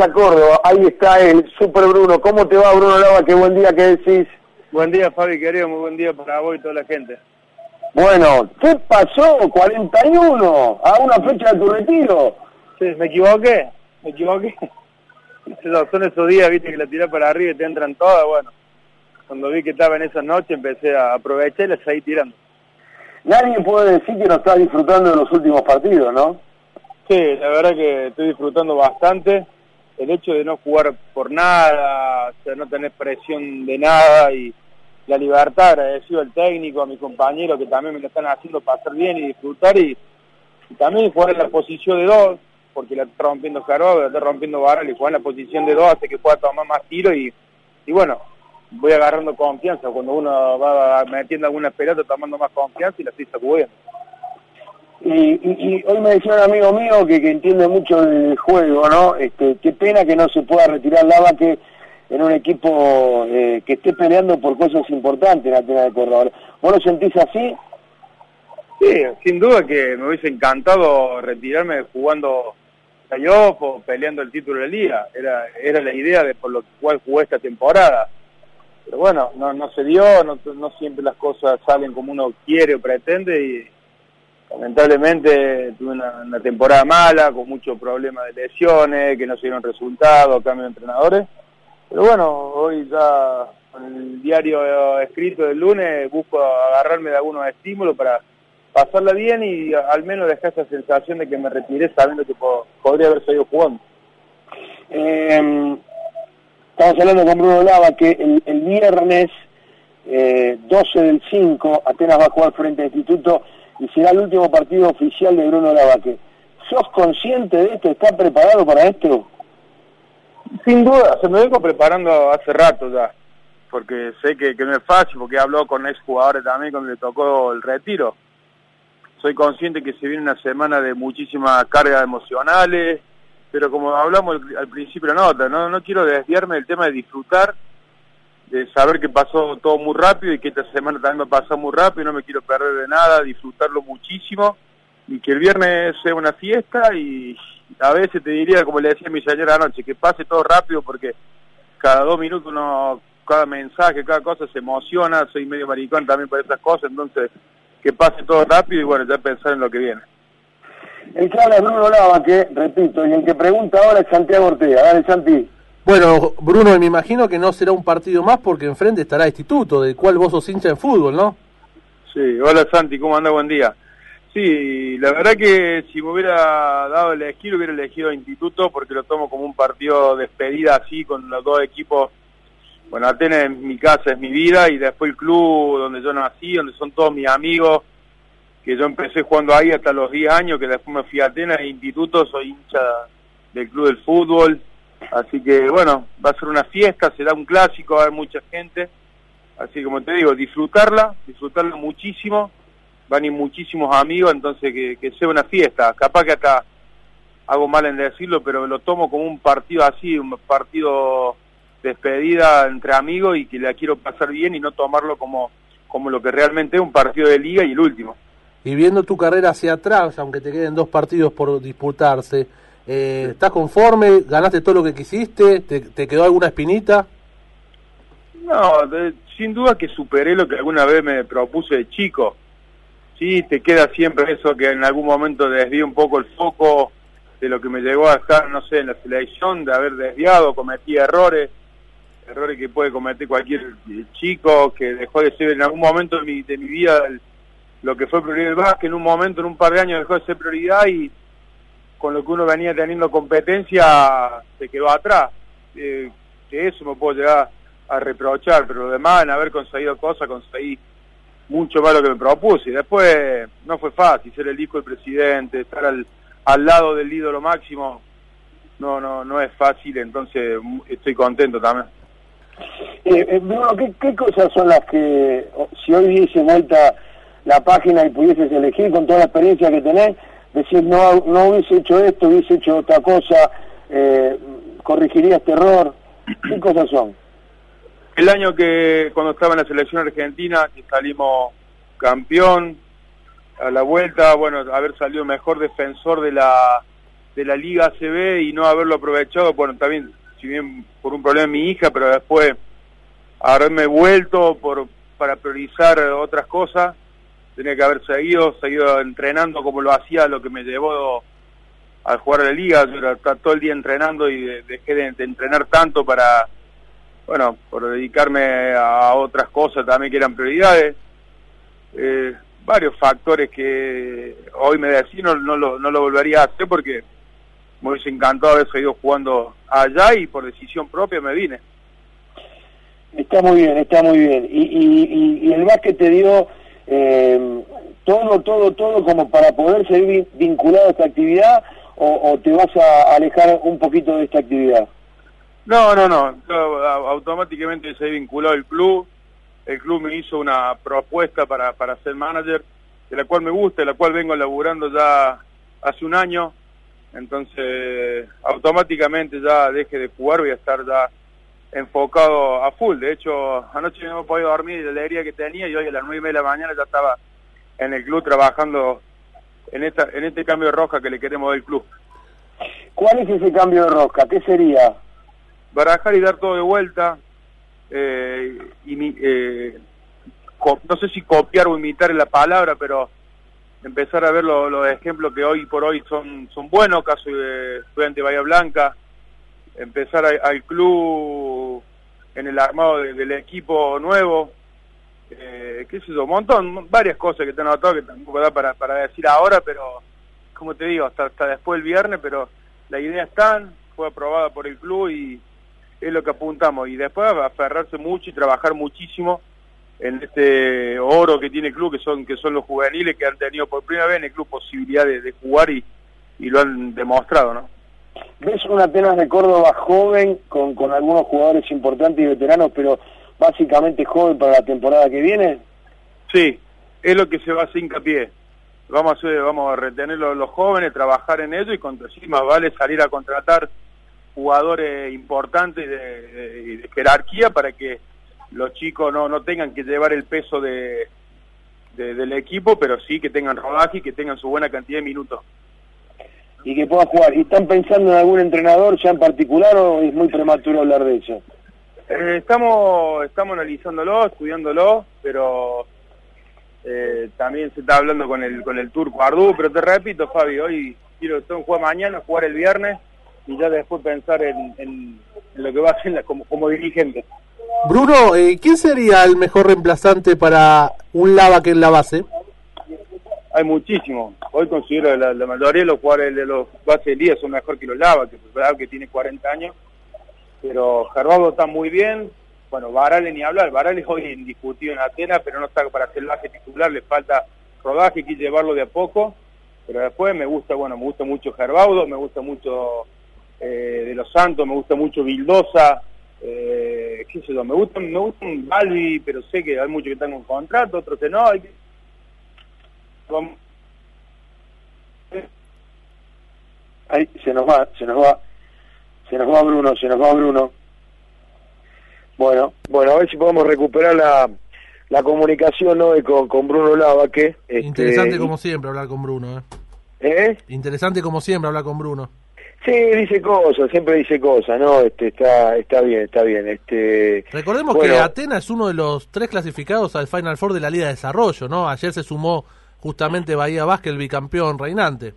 a Córdoba, ahí está el Super Bruno. ¿Cómo te va Bruno Lava? Qué buen día que decís. Buen día Fabi, querido, muy buen día para vos y toda la gente. Bueno, ¿qué pasó 41 a una fecha de tu retiro? Sí, me equivoqué, me equivoqué. Son esos días, viste, que la tirás para arriba y te entran todas, bueno. Cuando vi que estaba en esa noche empecé a aprovechar y las seguí tirando. Nadie puede decir que no estás disfrutando de los últimos partidos, ¿no? Sí, la verdad que estoy disfrutando bastante el hecho de no jugar por nada, o no tener presión de nada y la libertad, agradecido al técnico, a mi compañero que también me lo están haciendo pasar bien y disfrutar y, también jugar en la posición de dos, porque la está rompiendo Caro, la está rompiendo Barral y jugar en la posición de dos hace que pueda tomar más tiro y, y bueno, voy agarrando confianza cuando uno va metiendo alguna pelota tomando más confianza y la estoy sacudiendo. Y, y, hoy me decía un amigo mío que, que entiende mucho del juego, ¿no? Este, qué pena que no se pueda retirar Lava que en un equipo eh, que esté peleando por cosas importantes en la Atena de Córdoba. ¿Vos lo sentís así? Sí, sin duda que me hubiese encantado retirarme jugando playoff o peleando el título de liga. Era, era la idea de por lo cual jugué esta temporada. Pero bueno, no, no se dio, no, no siempre las cosas salen como uno quiere o pretende y lamentablemente tuve una, temporada mala, con muchos problemas de lesiones, que no se dieron resultados, cambio de entrenadores. Pero bueno, hoy ya con el diario escrito del lunes busco agarrarme de algunos estímulos para pasarla bien y al menos dejar esa sensación de que me retiré sabiendo que podría haber seguido jugando. Eh, estamos hablando con Bruno Lava que el, viernes 12 eh, del 5 Atenas va a jugar frente al Instituto y será el último partido oficial de Bruno Lavaque. ¿Sos consciente de esto? ¿Estás preparado para esto? Sin duda, se me vengo preparando hace rato ya, porque sé que, no es fácil, porque hablado con ex jugadores también cuando le tocó el retiro. Soy consciente que se viene una semana de muchísimas cargas emocionales, pero como hablamos al, principio no, no quiero desviarme del tema de disfrutar de saber que pasó todo muy rápido y que esta semana también me pasó muy rápido, no me quiero perder de nada, disfrutarlo muchísimo y que el viernes sea una fiesta y a veces te diría, como le decía mi señora anoche, que pase todo rápido porque cada dos minutos uno, cada mensaje, cada cosa se emociona, soy medio maricón también por esas cosas, entonces que pase todo rápido y bueno, ya pensar en lo que viene. El que habla Bruno Lava, que repito, y el que pregunta ahora es Santiago Ortega. Dale, Santi. Bueno, Bruno, me imagino que no será un partido más porque enfrente estará Instituto, del cual vos sos hincha en fútbol, ¿no? Sí, hola Santi, ¿cómo anda? Buen día. Sí, la verdad que si me hubiera dado el elegir, hubiera elegido Instituto porque lo tomo como un partido de despedida así con los dos equipos. Bueno, Atenas es mi casa, es mi vida y después el club donde yo nací, donde son todos mis amigos, que yo empecé jugando ahí hasta los 10 años, que después me fui a Atenas e Instituto, soy hincha del club del fútbol Así que bueno, va a ser una fiesta, será un clásico, va a haber mucha gente. Así como te digo, disfrutarla, disfrutarla muchísimo. Van a ir muchísimos amigos, entonces que, sea una fiesta. Capaz que acá hago mal en decirlo, pero lo tomo como un partido así, un partido despedida entre amigos y que la quiero pasar bien y no tomarlo como, como lo que realmente es un partido de liga y el último. Y viendo tu carrera hacia atrás, aunque te queden dos partidos por disputarse, eh, ¿Estás conforme? ¿Ganaste todo lo que quisiste? ¿Te, quedó alguna espinita? No, sin duda que superé lo que alguna vez me propuse de chico. Sí, te queda siempre eso que en algún momento desvío un poco el foco de lo que me llegó a estar, no sé, en la selección, de haber desviado, cometí errores, errores que puede cometer cualquier chico, que dejó de ser en algún momento de mi, de mi vida lo que fue prioridad del básquet, en un momento, en un par de años dejó de ser prioridad y con lo que uno venía teniendo competencia se quedó atrás. Eh, que eso me puedo llegar a reprochar, pero lo demás, en haber conseguido cosas, conseguí mucho más lo que me propuse. Y después no fue fácil ser el hijo del presidente, estar al, al lado del ídolo máximo, no, no, no es fácil, entonces estoy contento también. Eh, eh Bruno, ¿qué, ¿qué, cosas son las que, si hoy diese vuelta la página y pudieses elegir con toda la experiencia que tenés, decir, no, no hubiese hecho esto, hubiese hecho otra cosa, eh, corregiría este error? ¿Qué cosas son? El año que cuando estaba en la selección argentina, que salimos campeón, a la vuelta, bueno, haber salido mejor defensor de la de la Liga ACB y no haberlo aprovechado, bueno, también, si bien por un problema de mi hija, pero después haberme vuelto por, para priorizar otras cosas, tenía que haber seguido, seguido entrenando como lo hacía, lo que me llevó al jugar la liga, yo estaba todo el día entrenando y dejé de, entrenar tanto para, bueno, por dedicarme a otras cosas también que eran prioridades. Eh, varios factores que hoy me decís no, no, lo, no lo volvería a hacer porque me hubiese encantado haber seguido jugando allá y por decisión propia me vine. Está muy bien, está muy bien. Y, y, y el básquet te dio eh, todo, todo, todo como para poder seguir vinculado a esta actividad o, te vas a alejar un poquito de esta actividad? No, no, no. automáticamente se vinculado al club. El club me hizo una propuesta para, para ser manager, de la cual me gusta, de la cual vengo laburando ya hace un año. Entonces, automáticamente ya deje de jugar, voy a estar ya enfocado a full. De hecho, anoche no he podido dormir de la alegría que tenía y hoy a las nueve de la mañana ya estaba en el club trabajando en, esta, en este cambio de rosca que le queremos del club. ¿Cuál es ese cambio de rosca? ¿Qué sería? Barajar y dar todo de vuelta. Eh, y, eh, no sé si copiar o imitar la palabra, pero empezar a ver los ejemplos que hoy por hoy son, son buenos, caso de Estudiante Bahía Blanca, empezar al club en el armado del equipo nuevo, eh, qué sé yo, un montón, varias cosas que te he notado que tampoco da para, para decir ahora, pero como te digo, hasta, hasta después del viernes, pero la idea está, fue aprobada por el club y es lo que apuntamos. Y después aferrarse mucho y trabajar muchísimo en este oro que tiene el club, que son, que son los juveniles que han tenido por primera vez en el club posibilidad de, jugar y, y lo han demostrado, ¿no? ¿Ves una Atenas de Córdoba joven, con, con algunos jugadores importantes y veteranos, pero básicamente joven para la temporada que viene? Sí, es lo que se va a hacer hincapié. Vamos a, hacer, vamos a retener los, los jóvenes, trabajar en ello y con más vale salir a contratar jugadores importantes de, de, jerarquía para que los chicos no, no tengan que llevar el peso de, del equipo, pero sí que tengan rodaje y que tengan su buena cantidad de minutos. Y que puedan jugar. ¿Y están pensando en algún entrenador ya en particular o es muy prematuro hablar de eso? Eh, estamos, estamos analizándolo, estudiándolo, pero eh, también se está hablando con el, con el turco Ardú, pero te repito, Fabi, hoy quiero jugar mañana, jugar el viernes y ya después pensar en, lo que va a hacer como, como dirigente. Bruno, eh, ¿quién sería el mejor reemplazante para un Lava que en la base? Hay muchísimo. Hoy considero la, la mayoría los jugadores de los bases del día son mejor que los Lava, que que tiene 40 años pero Gerardo está muy bien, bueno, Varales ni hablar, Varales hoy indiscutido en Atenas, pero no está para el base titular, le falta rodaje, que llevarlo de a poco, pero después me gusta, bueno, me gusta mucho Gerbaudo, me gusta mucho eh, De Los Santos, me gusta mucho Vildosa, eh, qué sé yo, me gusta, me gusta un Balbi, pero sé que hay muchos que están con contrato, otros que no, hay que... Ahí se nos va, se nos va. Se nos va Bruno, se nos va Bruno. Bueno, bueno, a ver si podemos recuperar la, la comunicación ¿no? con, con Bruno Lava, que... Este, Interesante como siempre hablar con Bruno, ¿eh? ¿eh? Interesante como siempre hablar con Bruno. Sí, dice cosas, siempre dice cosas, ¿no? Este, está, está bien, está bien. Este, Recordemos que Atenas es uno de los tres clasificados al Final Four de la Liga de Desarrollo, ¿no? Ayer se sumó justamente Bahía Vázquez, el bicampeón reinante.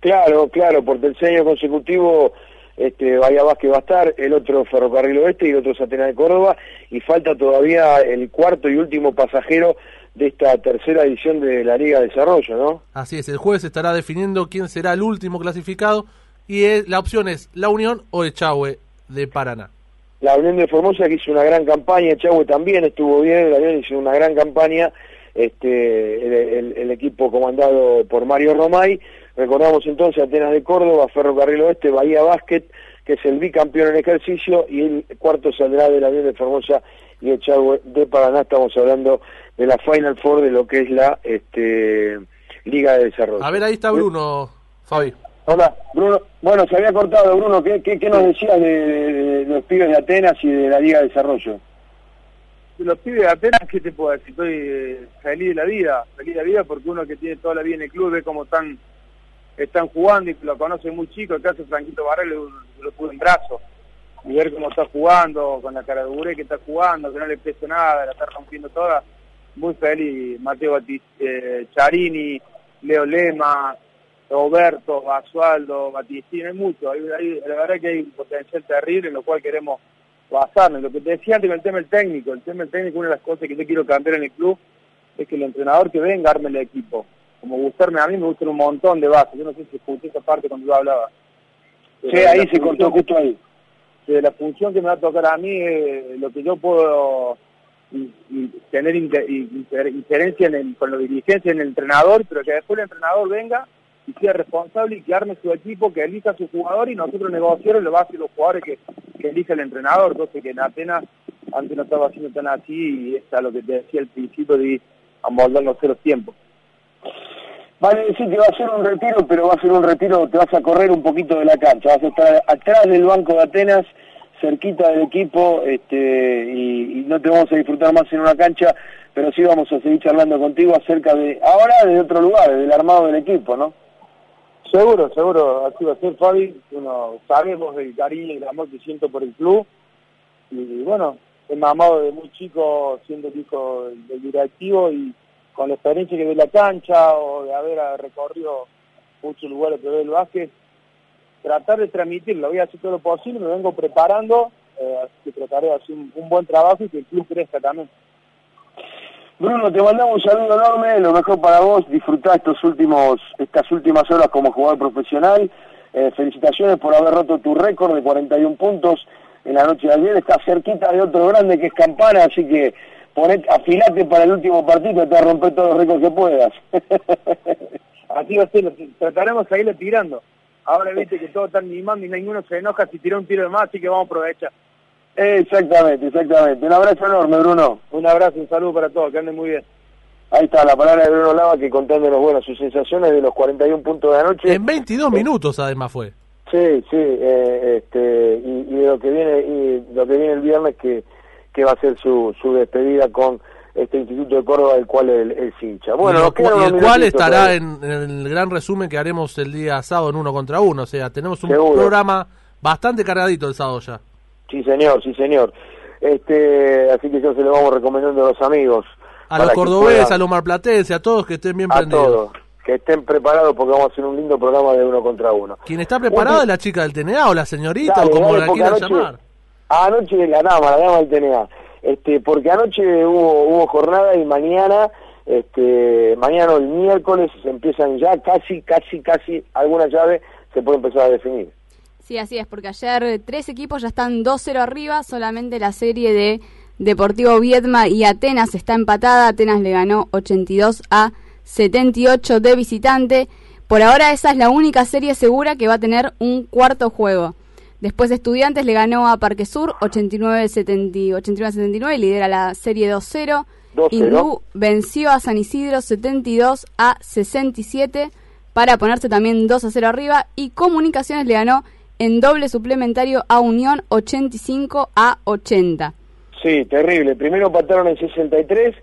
Claro, claro, por tercer año consecutivo este, Bahía Vázquez va a estar, el otro Ferrocarril Oeste y el otro Satena de Córdoba, y falta todavía el cuarto y último pasajero de esta tercera edición de la Liga de Desarrollo, ¿no? Así es, el jueves estará definiendo quién será el último clasificado, y la opción es La Unión o Echagüe de Paraná. La Unión de Formosa que hizo una gran campaña, Echagüe también estuvo bien, la Unión hizo una gran campaña, este, el equipo comandado por Mario Romay, Recordamos entonces Atenas de Córdoba, Ferrocarril Oeste, Bahía Básquet, que es el bicampeón en ejercicio, y el cuarto saldrá de la Avión de Formosa y Echagüe de Paraná. Estamos hablando de la Final Four de lo que es la este, Liga de Desarrollo. A ver, ahí está Bruno, Fabi. Hola, Bruno. Bueno, se había cortado, Bruno. ¿Qué, qué, nos decías de, los pibes de Atenas y de la Liga de Desarrollo? Los pibes de Atenas, ¿qué te puedo decir? Estoy eh, feliz de la vida, feliz de la vida porque uno que tiene toda la vida en el club ve cómo están están jugando y lo conocen muy chico, el caso de Franquito Barrel lo, pudo en brazo, y ver cómo está jugando, con la cara de Ure que está jugando, que no le pese nada, la está rompiendo toda, muy feliz, Mateo eh, Charini, Leo Lema, Roberto, Basualdo, Batistino, hay mucho, hay, la verdad que hay un potencial terrible en lo cual queremos basarnos. Lo que te decía antes con el tema del técnico, el tema del técnico, una de las cosas que yo quiero cambiar en el club es que el entrenador que venga arme el equipo. Como gustarme a mí, me gustan un montón de bases. Yo no sé si escuché esa parte cuando yo hablaba. sí, ahí se cortó justo ahí. La función que me va a tocar a mí, lo que yo puedo y, tener injerencia en con la dirigencia en el entrenador, pero que después el entrenador venga y sea responsable y que arme su equipo, que elija a su jugador y nosotros negociar lo va a hacer los jugadores que, que elige el entrenador, entonces que en Atenas antes no estaba haciendo tan así y es lo que te decía al principio de amoldarnos los tiempos. Vale decir que va a ser un retiro, pero va a ser un retiro, te vas a correr un poquito de la cancha, vas a estar atrás del banco de Atenas, cerquita del equipo, este, y, y no te vamos a disfrutar más en una cancha, pero sí vamos a seguir charlando contigo acerca de, ahora desde otro lugar, del armado del equipo, ¿no? Seguro, seguro, así va a ser Fabi, uno sabemos del cariño y el amor que siento por el club y bueno, he mamado de muy chico siendo el hijo del directivo y con la experiencia que de la cancha o de haber recorrido muchos lugares que ve el básquet, tratar de transmitirlo, voy a hacer todo lo posible, me vengo preparando, eh, así que trataré de hacer un, un buen trabajo y que el club crezca también. Bruno, te mandamos un saludo enorme, lo mejor para vos, disfrutar estos últimos, estas últimas horas como jugador profesional. Eh, felicitaciones por haber roto tu récord de 41 puntos en la noche de ayer. Estás cerquita de otro grande que es Campana, así que afilate para el último partido, te romper todos los récords que puedas. así va a ser, trataremos de irle tirando. Ahora viste que todos están mimando y ninguno se enoja si tira un tiro de más, así que vamos a aprovechar. Exactamente, exactamente. Un abrazo enorme, Bruno. Un abrazo, un saludo para todos, que anden muy bien. Ahí está la palabra de Bruno Lava que contándonos, bueno, sus sensaciones de los 41 puntos de anoche. En 22 minutos además fue. Sí, sí, eh, este, y, y, lo que viene y lo que viene el viernes que, que va a ser su, su despedida con este Instituto de Córdoba del cual el hincha. Bueno, y, el cual estará en, en, el gran resumen que haremos el día sábado en uno contra uno, o sea, tenemos un programa bastante cargadito el sábado ya. Sí, señor, sí, señor. Este, así que yo se lo vamos recomendando a los amigos. A los cordobeses, a los marplatenses, a todos que estén bien prendidos. Todos, que estén preparados porque vamos a hacer un lindo programa de uno contra uno. ¿Quién está preparado es la chica del TNA o la señorita o como la quieran llamar? Anoche la dama, la dama del TNA. Este, porque anoche hubo, hubo jornada y mañana, este, mañana el miércoles empiezan ya casi, casi, casi alguna llave se puede empezar a definir. Sí, así es, porque ayer tres equipos ya están 2-0 arriba, solamente la serie de Deportivo Viedma y Atenas está empatada, Atenas le ganó 82 a 78 de visitante. Por ahora esa es la única serie segura que va a tener un cuarto juego. Después Estudiantes le ganó a Parque Sur 89-79 y lidera la serie 2-0. Hindú venció a San Isidro 72 a 67 para ponerse también 2 0 arriba y Comunicaciones le ganó en doble suplementario a Unión 85 a 80. Sí, terrible. Primero empataron en 63,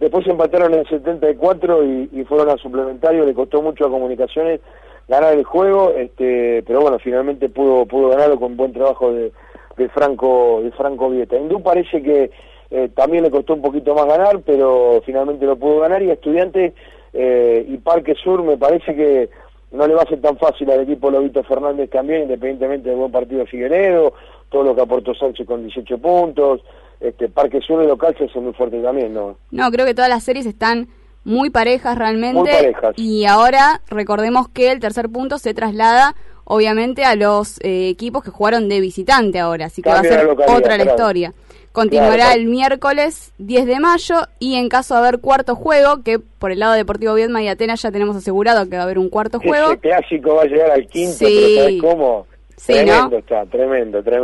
después empataron en 74 y, y fueron a suplementario. Le costó mucho a Comunicaciones ganar el juego, este, pero bueno, finalmente pudo pudo ganarlo con buen trabajo de, de Franco de Franco Vieta. Hindú parece que eh, también le costó un poquito más ganar, pero finalmente lo pudo ganar y Estudiantes eh, y Parque Sur me parece que no le va a ser tan fácil al equipo Lobito Fernández también, independientemente del buen partido de Figueredo, todo lo que aportó Sánchez con 18 puntos, este Parque Sur y local se hace muy fuerte también, ¿no? No, creo que todas las series están muy parejas realmente. Muy parejas. Y ahora recordemos que el tercer punto se traslada obviamente a los eh, equipos que jugaron de visitante ahora, así que va a ser otra la historia. Continuará el miércoles 10 de mayo y en caso de haber cuarto juego, que por el lado Deportivo Viedma y Atenas ya tenemos asegurado que va a haber un cuarto juego. Ese clásico va a llegar al quinto, sí. pero ¿sabes cómo? Sí, tremendo está, tremendo, tremendo.